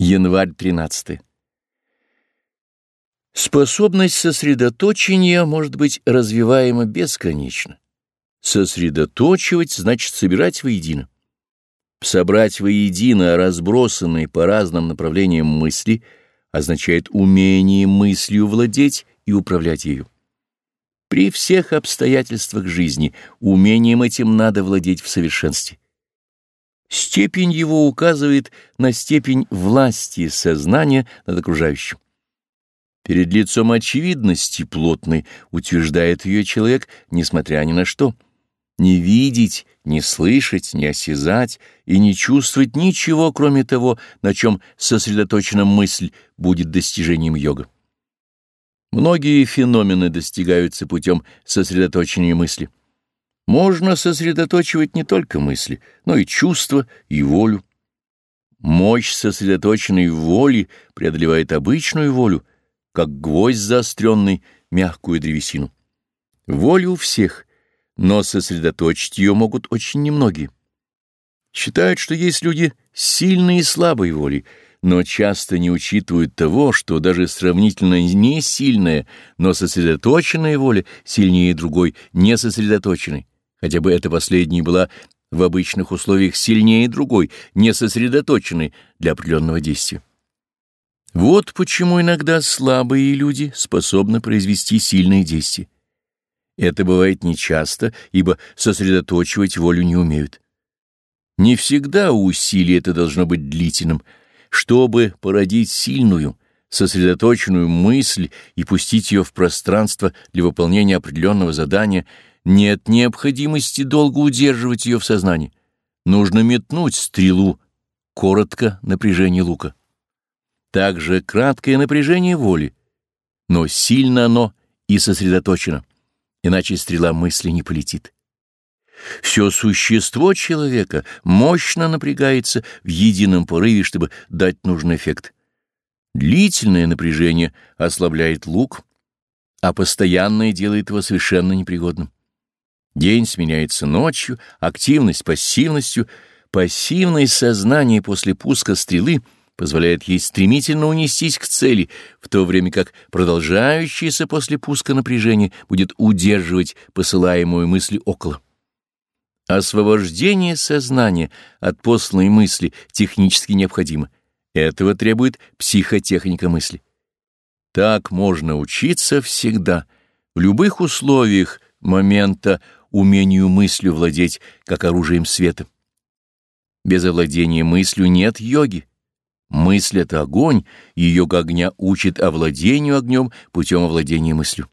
Январь 13. Способность сосредоточения может быть развиваема бесконечно. Сосредоточивать значит собирать воедино. Собрать воедино разбросанные по разным направлениям мысли означает умение мыслью владеть и управлять ею. При всех обстоятельствах жизни умением этим надо владеть в совершенстве. Степень его указывает на степень власти сознания над окружающим. Перед лицом очевидности плотной утверждает ее человек, несмотря ни на что. Не видеть, не слышать, не осязать и не чувствовать ничего, кроме того, на чем сосредоточена мысль, будет достижением йога. Многие феномены достигаются путем сосредоточения мысли. Можно сосредоточивать не только мысли, но и чувства, и волю. Мощь сосредоточенной воли преодолевает обычную волю, как гвоздь заостренный мягкую древесину. Волю у всех, но сосредоточить ее могут очень немногие. Считают, что есть люди сильные и слабой воли, но часто не учитывают того, что даже сравнительно не сильная, но сосредоточенная воля сильнее другой, не сосредоточенной хотя бы эта последняя была в обычных условиях сильнее другой, не сосредоточенной для определенного действия. Вот почему иногда слабые люди способны произвести сильные действия. Это бывает нечасто, ибо сосредоточивать волю не умеют. Не всегда усилие это должно быть длительным. Чтобы породить сильную, сосредоточенную мысль и пустить ее в пространство для выполнения определенного задания — нет необходимости долго удерживать ее в сознании. Нужно метнуть стрелу, коротко напряжение лука. Также краткое напряжение воли, но сильно оно и сосредоточено, иначе стрела мысли не полетит. Все существо человека мощно напрягается в едином порыве, чтобы дать нужный эффект. Длительное напряжение ослабляет лук, а постоянное делает его совершенно непригодным. День сменяется ночью, активность пассивностью. Пассивное сознание после пуска стрелы позволяет ей стремительно унестись к цели, в то время как продолжающееся после пуска напряжение будет удерживать посылаемую мысль около. Освобождение сознания от посланной мысли технически необходимо. Этого требует психотехника мысли. Так можно учиться всегда, в любых условиях момента умению мыслью владеть, как оружием света. Без овладения мыслью нет йоги. Мысль — это огонь, и йога огня учит овладению огнем путем овладения мыслью.